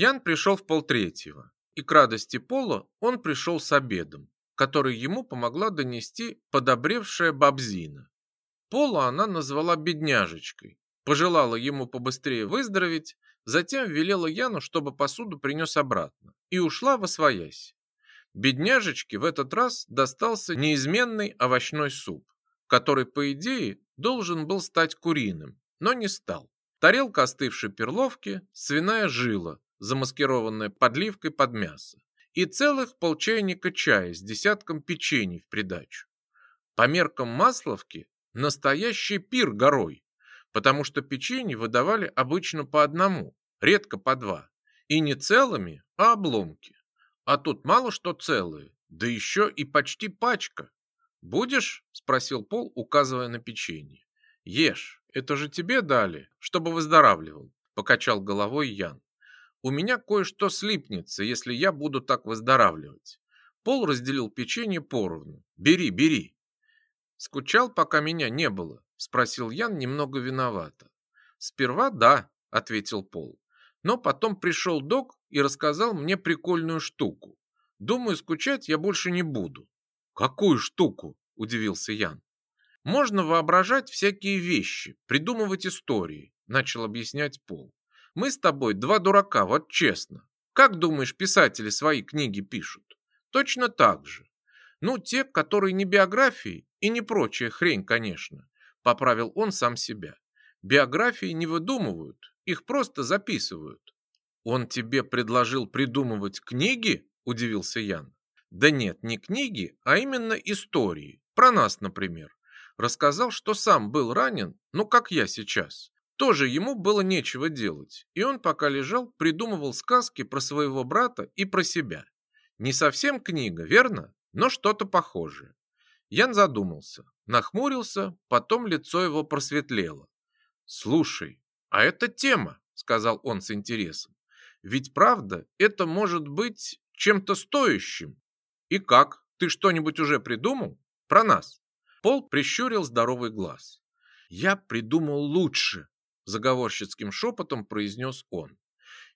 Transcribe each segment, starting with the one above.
Ян пришел в полтретьего, и к радости Пола он пришел с обедом, который ему помогла донести подобревшая бабзина. Пола она назвала бедняжечкой, пожелала ему побыстрее выздороветь, затем велела Яну, чтобы посуду принес обратно, и ушла во своясь. Бедняжечке в этот раз достался неизменный овощной суп, который, по идее, должен был стать куриным, но не стал. Тарелка остывшей перловки, свиная жила, замаскированная подливкой под мясо, и целых полчайника чая с десятком печений в придачу. По меркам Масловки настоящий пир горой, потому что печенье выдавали обычно по одному, редко по два, и не целыми, а обломки. А тут мало что целые, да еще и почти пачка. «Будешь?» – спросил Пол, указывая на печенье. «Ешь, это же тебе дали, чтобы выздоравливал», – покачал головой Ян. «У меня кое-что слипнется, если я буду так выздоравливать». Пол разделил печенье поровну. «Бери, бери». «Скучал, пока меня не было?» – спросил Ян немного виновато. «Сперва да», – ответил Пол. «Но потом пришел док и рассказал мне прикольную штуку. Думаю, скучать я больше не буду». «Какую штуку?» – удивился Ян. «Можно воображать всякие вещи, придумывать истории», – начал объяснять Пол. «Мы с тобой два дурака, вот честно. Как думаешь, писатели свои книги пишут? Точно так же. Ну, те, которые не биографии и не прочая хрень, конечно, поправил он сам себя. Биографии не выдумывают, их просто записывают. Он тебе предложил придумывать книги? Удивился Ян. Да нет, не книги, а именно истории. Про нас, например. Рассказал, что сам был ранен, ну как я сейчас. Тоже ему было нечего делать, и он пока лежал, придумывал сказки про своего брата и про себя. Не совсем книга, верно? но что-то похожее. Ян задумался, нахмурился, потом лицо его просветлело. «Слушай, а это тема», — сказал он с интересом. «Ведь правда, это может быть чем-то стоящим. И как? Ты что-нибудь уже придумал? Про нас?» Пол прищурил здоровый глаз. «Я придумал лучше», — заговорщицким шепотом произнес он.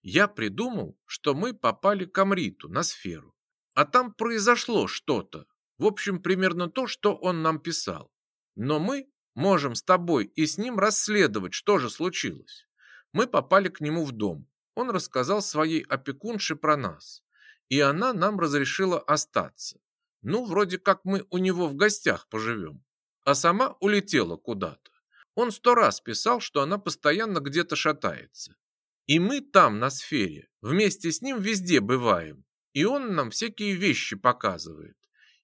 «Я придумал, что мы попали к Амриту на сферу. А там произошло что-то. В общем, примерно то, что он нам писал. Но мы можем с тобой и с ним расследовать, что же случилось. Мы попали к нему в дом. Он рассказал своей опекунше про нас. И она нам разрешила остаться. Ну, вроде как мы у него в гостях поживем. А сама улетела куда-то. Он сто раз писал, что она постоянно где-то шатается. И мы там, на сфере, вместе с ним везде бываем. И он нам всякие вещи показывает.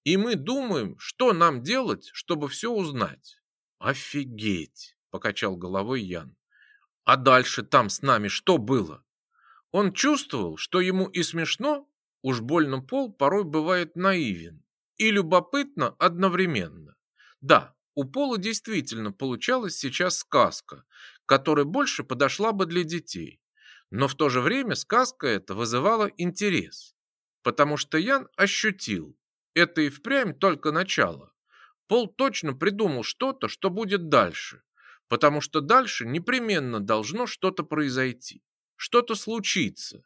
И мы думаем, что нам делать, чтобы все узнать. Офигеть, покачал головой Ян. А дальше там с нами что было? Он чувствовал, что ему и смешно, уж больно Пол порой бывает наивен, и любопытно одновременно. Да, у Пола действительно получалась сейчас сказка, которая больше подошла бы для детей. Но в то же время сказка эта вызывала интерес потому что Ян ощутил, это и впрямь только начало. Пол точно придумал что-то, что будет дальше, потому что дальше непременно должно что-то произойти, что-то случиться.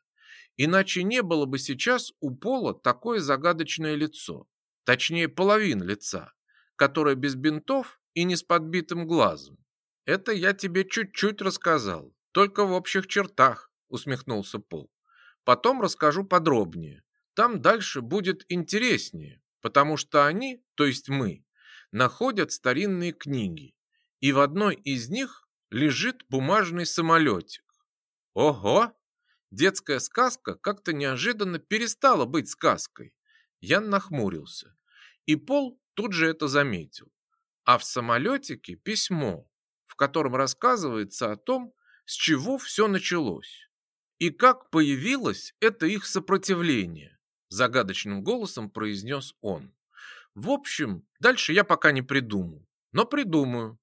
Иначе не было бы сейчас у Пола такое загадочное лицо, точнее половина лица, которое без бинтов и не с подбитым глазом. Это я тебе чуть-чуть рассказал, только в общих чертах, усмехнулся Пол. Потом расскажу подробнее, там дальше будет интереснее, потому что они, то есть мы, находят старинные книги, и в одной из них лежит бумажный самолетик. Ого! Детская сказка как-то неожиданно перестала быть сказкой. Ян нахмурился, и Пол тут же это заметил. А в самолетике письмо, в котором рассказывается о том, с чего все началось и как появилось это их сопротивление загадочным голосом произнес он. В общем, дальше я пока не придумал, но придумаю.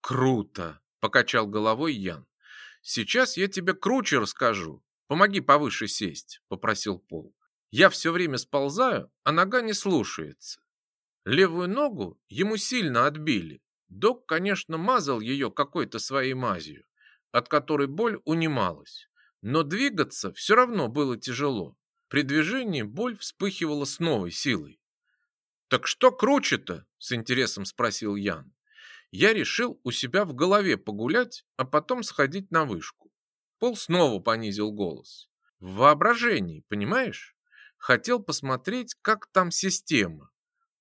Круто, покачал головой Ян. Сейчас я тебе круче расскажу. Помоги повыше сесть, попросил Пол. Я все время сползаю, а нога не слушается. Левую ногу ему сильно отбили. Док, конечно, мазал ее какой-то своей мазью, от которой боль унималась. Но двигаться все равно было тяжело. При движении боль вспыхивала с новой силой. «Так что круче-то?» – с интересом спросил Ян. Я решил у себя в голове погулять, а потом сходить на вышку. Пол снова понизил голос. В воображении, понимаешь? Хотел посмотреть, как там система.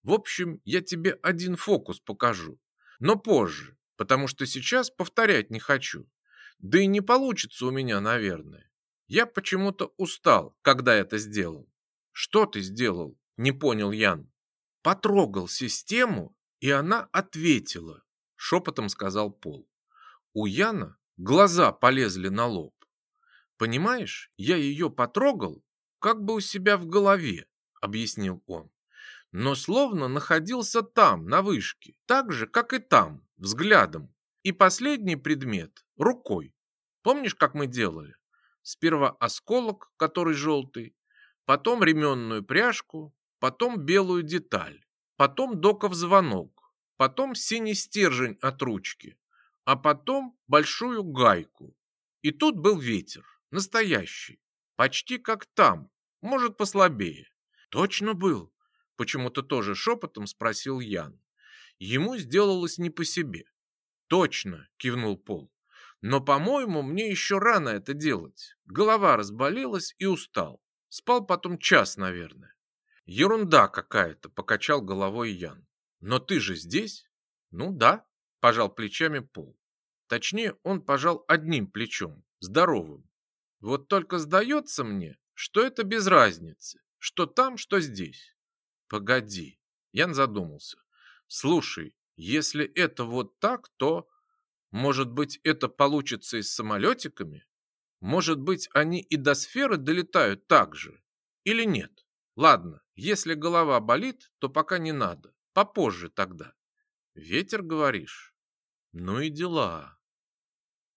В общем, я тебе один фокус покажу. Но позже, потому что сейчас повторять не хочу. Да и не получится у меня, наверное. Я почему-то устал, когда это сделал. Что ты сделал? Не понял Ян. Потрогал систему, и она ответила, шепотом сказал Пол. У Яна глаза полезли на лоб. Понимаешь, я ее потрогал, как бы у себя в голове, объяснил он. Но словно находился там, на вышке, так же, как и там, взглядом. И последний предмет – рукой. Помнишь, как мы делали? Сперва осколок, который желтый, потом ременную пряжку, потом белую деталь, потом доков звонок, потом синий стержень от ручки, а потом большую гайку. И тут был ветер, настоящий, почти как там, может послабее. Точно был? Почему-то тоже шепотом спросил Ян. Ему сделалось не по себе. Точно, кивнул Пол. Но, по-моему, мне еще рано это делать. Голова разболелась и устал. Спал потом час, наверное. Ерунда какая-то, покачал головой Ян. Но ты же здесь? Ну да, пожал плечами Пол. Точнее, он пожал одним плечом, здоровым. Вот только сдается мне, что это без разницы, что там, что здесь. Погоди, Ян задумался. Слушай, если это вот так, то... Может быть, это получится и с самолетиками? Может быть, они и до сферы долетают так же? Или нет? Ладно, если голова болит, то пока не надо. Попозже тогда. Ветер, говоришь? Ну и дела.